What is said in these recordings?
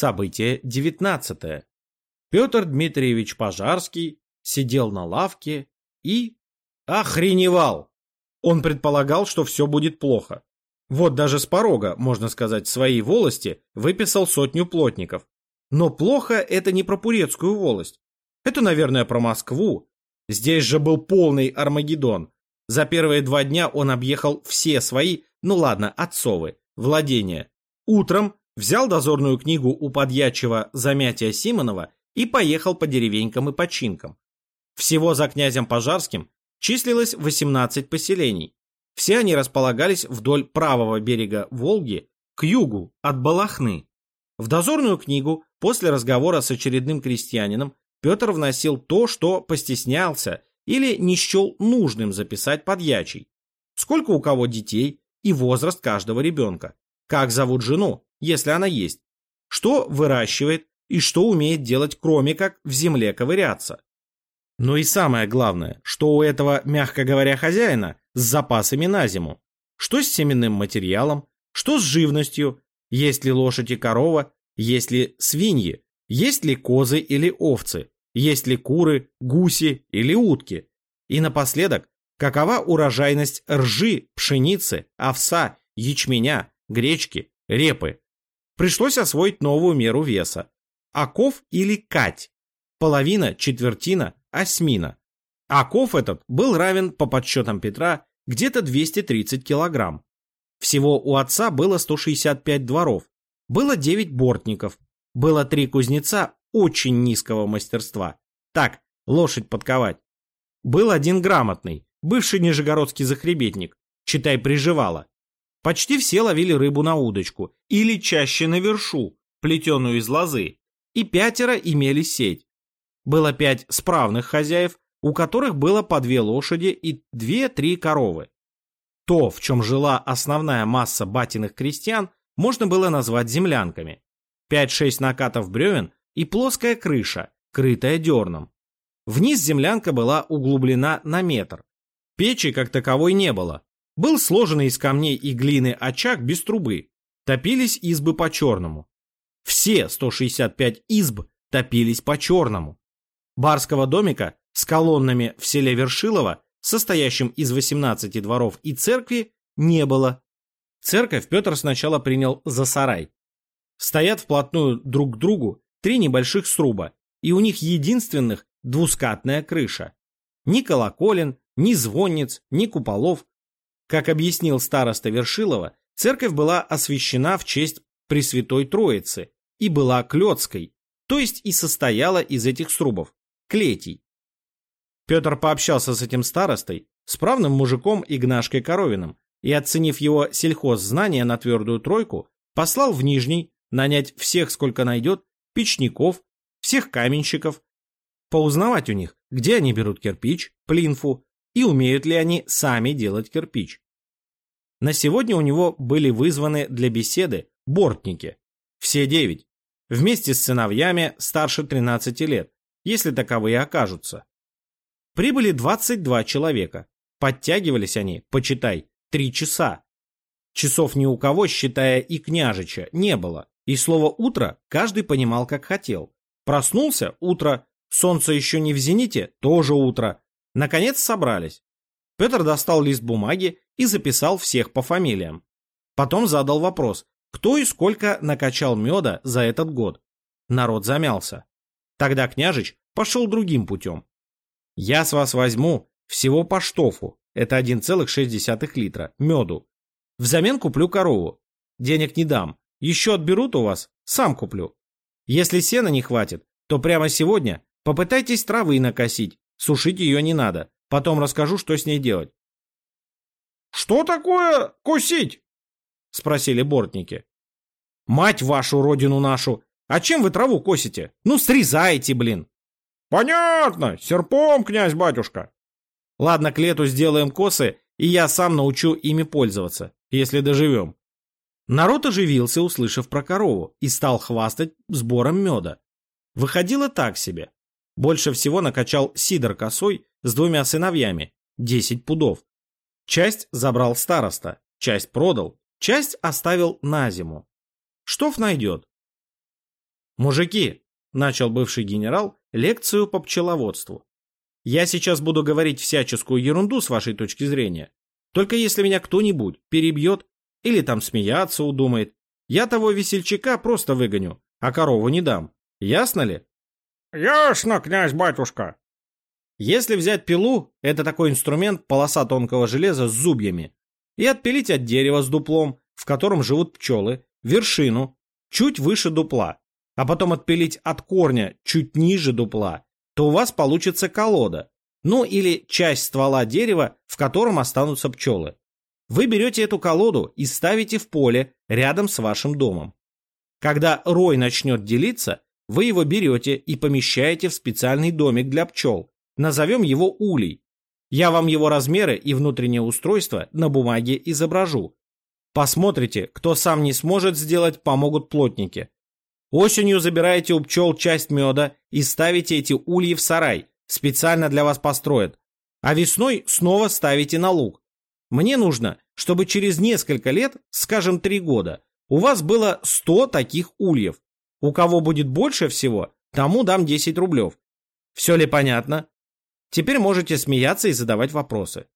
Событие девятнадцатое. Петр Дмитриевич Пожарский сидел на лавке и охреневал. Он предполагал, что все будет плохо. Вот даже с порога, можно сказать, своей волости выписал сотню плотников. Но плохо это не про Пурецкую волость. Это, наверное, про Москву. Здесь же был полный Армагеддон. За первые два дня он объехал все свои, ну ладно, отцовы, владения. Утром взял дозорную книгу у подьячего Замятия Симонова и поехал по деревенькам и починкам. Всего за князем Пожарским числилось 18 поселений. Все они располагались вдоль правого берега Волги к югу от Балахны. В дозорную книгу после разговора с очередным крестьянином Петр вносил то, что постеснялся или не счел нужным записать подьячий. Сколько у кого детей и возраст каждого ребенка. Как зовут жену, если она есть. Что выращивает и что умеет делать, кроме как в земле ковыряться. Но и самое главное, что у этого, мягко говоря, хозяина с запасами на зиму. Что с семенным материалом, что с живностью, есть ли лошадь и корова, есть ли свиньи, есть ли козы или овцы, есть ли куры, гуси или утки. И напоследок, какова урожайность ржи, пшеницы, овса, ячменя, гречки, репы. Пришлось освоить новую меру веса. Оков или кать. Половина, четвертина, осьмина. Оков этот был равен, по подсчетам Петра, где-то 230 килограмм. Всего у отца было 165 дворов, было 9 бортников, было три кузнеца очень низкого мастерства. Так, лошадь подковать. Был один грамотный, бывший нижегородский захребетник, читай приживало. Почти все ловили рыбу на удочку или чаще на вершу, плетеную из лозы, и пятеро имели сеть. Было пять справных хозяев, у которых было по две лошади и две-три коровы. То, в чем жила основная масса батиных крестьян, можно было назвать землянками. Пять-шесть накатов бревен и плоская крыша, крытая дерном. Вниз землянка была углублена на метр. Печи как таковой не было. Был сложенный из камней и глины очаг без трубы. Топились избы по-черному. Все 165 изб топились по-черному. Барского домика с колоннами в селе Вершилово, состоящим из 18 дворов и церкви, не было. Церковь Петр сначала принял за сарай. Стоят вплотную друг к другу три небольших сруба, и у них единственных двускатная крыша. Ни колоколен, ни звонниц, ни куполов. Как объяснил староста Вершилова, церковь была освящена в честь Пресвятой Троицы и была клетской, то есть и состояла из этих срубов, клетий. Петр пообщался с этим старостой, справным мужиком Игнашкой Коровиным, и, оценив его сельхоззнания на твердую тройку, послал в Нижний нанять всех, сколько найдет, печников, всех каменщиков, поузнавать у них, где они берут кирпич, плинфу и умеют ли они сами делать кирпич. На сегодня у него были вызваны для беседы бортники, все девять, вместе с сыновьями старше 13 лет, если таковые окажутся. Прибыли 22 человека. Подтягивались они, почитай, три часа. Часов ни у кого, считая и княжича, не было. И слово «утро» каждый понимал, как хотел. Проснулся – утро, солнце еще не в зените – тоже утро. Наконец собрались. Петр достал лист бумаги и записал всех по фамилиям. Потом задал вопрос, кто и сколько накачал меда за этот год. Народ замялся. Тогда княжич пошел другим путем. Я с вас возьму всего по штофу, это 1,6 литра, меду. Взамен куплю корову. Денег не дам. Еще отберут у вас, сам куплю. Если сена не хватит, то прямо сегодня попытайтесь травы накосить. Сушить ее не надо. Потом расскажу, что с ней делать. «Что такое кусить?» — спросили бортники. «Мать вашу, родину нашу! А чем вы траву косите? Ну, срезаете, блин!» «Понятно! Серпом, князь-батюшка!» «Ладно, к лету сделаем косы, и я сам научу ими пользоваться, если доживем». Народ оживился, услышав про корову, и стал хвастать сбором меда. Выходило так себе. Больше всего накачал Сидор косой с двумя сыновьями, 10 пудов. Часть забрал староста, часть продал, часть оставил на зиму. Штоф найдет. Мужики, начал бывший генерал лекцию по пчеловодству. Я сейчас буду говорить всяческую ерунду с вашей точки зрения. Только если меня кто-нибудь перебьет или там смеяться удумает, я того весельчака просто выгоню, а корову не дам. Ясно ли? Ясно, князь-батюшка. Если взять пилу, это такой инструмент полоса тонкого железа с зубьями, и отпилить от дерева с дуплом, в котором живут пчелы, вершину, чуть выше дупла, а потом отпилить от корня чуть ниже дупла, то у вас получится колода, ну или часть ствола дерева, в котором останутся пчелы. Вы берете эту колоду и ставите в поле рядом с вашим домом. Когда рой начнет делиться, вы его берете и помещаете в специальный домик для пчел. Назовем его улей. Я вам его размеры и внутреннее устройство на бумаге изображу. Посмотрите, кто сам не сможет сделать, помогут плотники. Осенью забираете у пчел часть меда и ставите эти ульи в сарай, специально для вас построят. А весной снова ставите на луг. Мне нужно, чтобы через несколько лет, скажем три года, у вас было 100 таких ульев. У кого будет больше всего, тому дам 10 рублев. Все ли понятно? Теперь можете смеяться и задавать вопросы.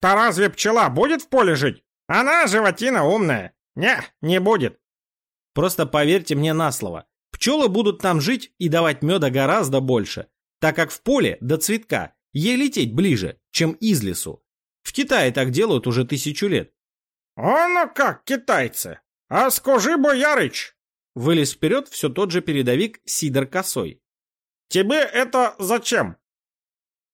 «Да разве пчела будет в поле жить? Она животина умная. Не, не будет. Просто поверьте мне на слово. Пчелы будут там жить и давать меда гораздо больше, так как в поле до цветка ей лететь ближе, чем из лесу. В Китае так делают уже тысячу лет. «Оно как, китайцы! А скажи, боярыч!» Вылез вперед все тот же передовик Сидор Косой. «Тебе это зачем?»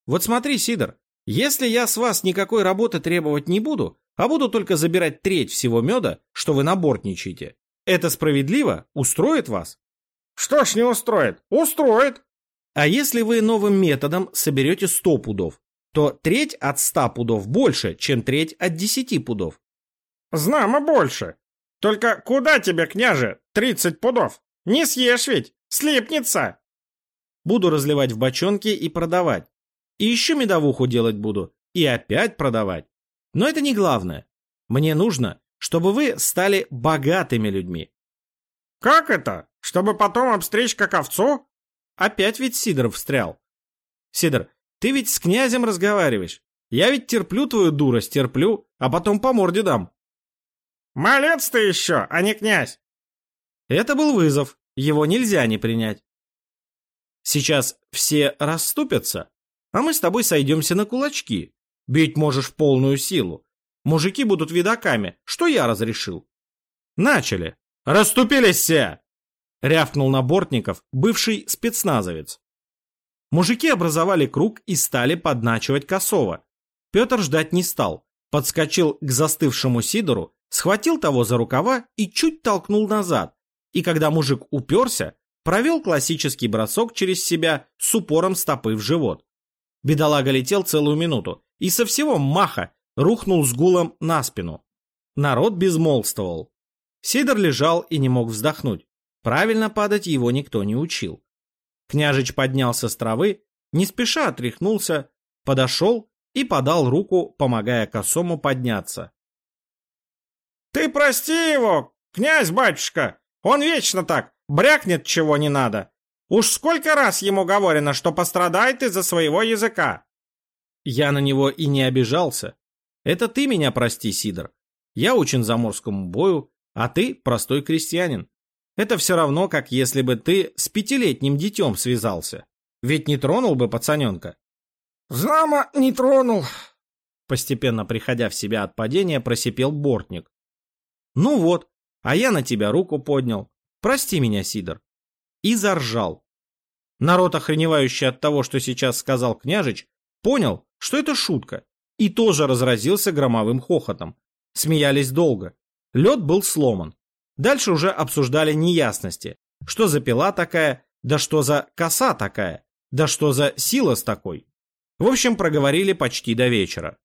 «Вот смотри, Сидор, если я с вас никакой работы требовать не буду, а буду только забирать треть всего меда, что вы набортничаете, это справедливо? Устроит вас? Что ж не устроит? Устроит. А если вы новым методом соберете 100 пудов, то треть от 100 пудов больше, чем треть от 10 пудов. Знамо больше. Только куда тебе, княже, 30 пудов? Не съешь ведь, слипнется. Буду разливать в бочонки и продавать. И еще медовуху делать буду. И опять продавать. Но это не главное. Мне нужно, чтобы вы стали богатыми людьми. Как это? Чтобы потом обстричь как овцу? Опять ведь Сидоров встрял. Сидор, ты ведь с князем разговариваешь. Я ведь терплю твою дурость, терплю, а потом по морде дам. Малец ты еще, а не князь. Это был вызов, его нельзя не принять. Сейчас все расступятся, а мы с тобой сойдемся на кулачки. Бить можешь в полную силу. Мужики будут видаками, что я разрешил. Начали. Расступились все! Рявкнул на бортников бывший спецназовец. Мужики образовали круг и стали подначивать Косова. Петр ждать не стал. Подскочил к застывшему Сидору, схватил того за рукава и чуть толкнул назад. И когда мужик уперся, провел классический бросок через себя с упором стопы в живот. Бедолага летел целую минуту и со всего маха рухнул с гулом на спину. Народ безмолвствовал. Сидор лежал и не мог вздохнуть. Правильно падать его никто не учил. Княжич поднялся с травы, не спеша отряхнулся, подошел и подал руку, помогая косому подняться. «Ты прости его, князь-батюшка! Он вечно так, брякнет чего не надо. Уж сколько раз ему говорено, что пострадает из-за своего языка!» Я на него и не обижался. Это ты меня прости, Сидор. Я учен заморскому бою, а ты простой крестьянин. Это все равно, как если бы ты с пятилетним детем связался. Ведь не тронул бы пацаненка. Знамо, не тронул. Постепенно приходя в себя от падения, просипел бортник. Ну вот, а я на тебя руку поднял. Прости меня, Сидор. И заржал. Народ, охреневающий от того, что сейчас сказал княжич, понял, что это шутка, и тоже разразился громовым хохотом. Смеялись долго. Лед был сломан. Дальше уже обсуждали неясности. Что за пила такая, да что за коса такая, да что за сила с такой. В общем, проговорили почти до вечера.